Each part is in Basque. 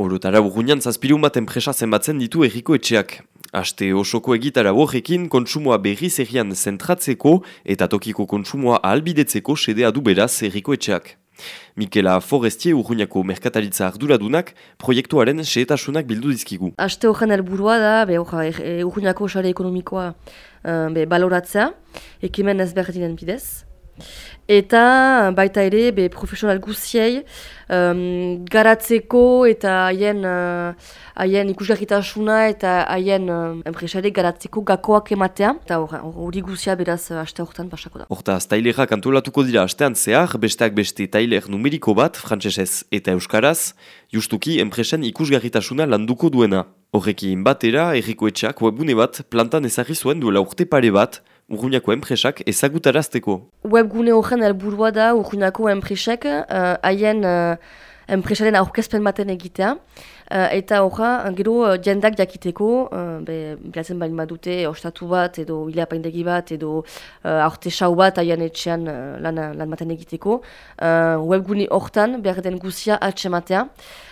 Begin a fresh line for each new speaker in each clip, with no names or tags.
Orotara urruñan zazpirun bat enpresa zenbatzen ditu erriko etxeak. Aste osoko egitara horrekin kontsumoa berriz errian zentratzeko eta tokiko kontsumoa ahalbidetzeko sedea du beraz erriko etxeak. Mikela Forestier urruñako merkataritza arduradunak proiektuaren seetasunak bildu dizkigu.
Aste horren helburua da, be, e, urruñako sare ekonomikoa uh, be, baloratzea, ekimen ezberdinen bidez. Eta baita ere, be, profesional guziei, um, garatzeko eta haien uh, haien ikusgarritasuna eta haien uh, enpresare garatzeko gakoak ematea. Eta hori guzia beraz uh, aste horretan pasako da.
Horta, tailera kantolatuko dira astean zehar, besteak beste tailer numeriko bat, frantsesez eta euskaraz, justuki enpresen ikusgarritasuna landuko duena. Horrekin batera, errikoetxak webgune bat plantan ezagri zuen duela urte pare bat, Urruñako enpresak ezagutarazteko.
Webgune horren helburua da Urruñako enpresak uh, haien uh, enpresaren aurkezpen baten egitea. Uh, eta horra, gero, uh, jendak jakiteko, uh, be, bilatzen bain badute, ostatu bat, edo hilea paindegi bat, edo uh, aurte sau bat haien etxean uh, lan, lan baten egiteko. Uh, webgune hortan, behar den guzia atxematea.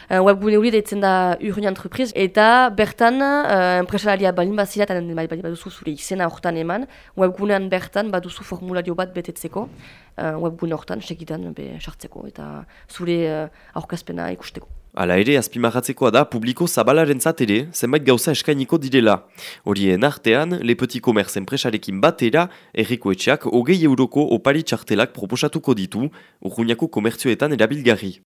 Uh, webgune hori deitzen da urruña entreprise, eta bertan, uh, enpresalaria balin bazira, eta bai, bai, baduzu zure izena hortan eman, webgunean bertan baduzu formulario bat betetzeko, uh, webgune hortan, segidan, be, sartzeko, eta zure uh, aurkezpena ikusteko.
Hala ere, azpimarratzekoa da publiko zabalaren ere, zenbait gauza eskainiko direla. Horien artean, Le Petit Commerce enpresarekin batera, erriko etxeak hogei euroko opari txartelak proposatuko ditu, urruñako komertzioetan erabilgarri.